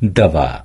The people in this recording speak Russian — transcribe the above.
Дава.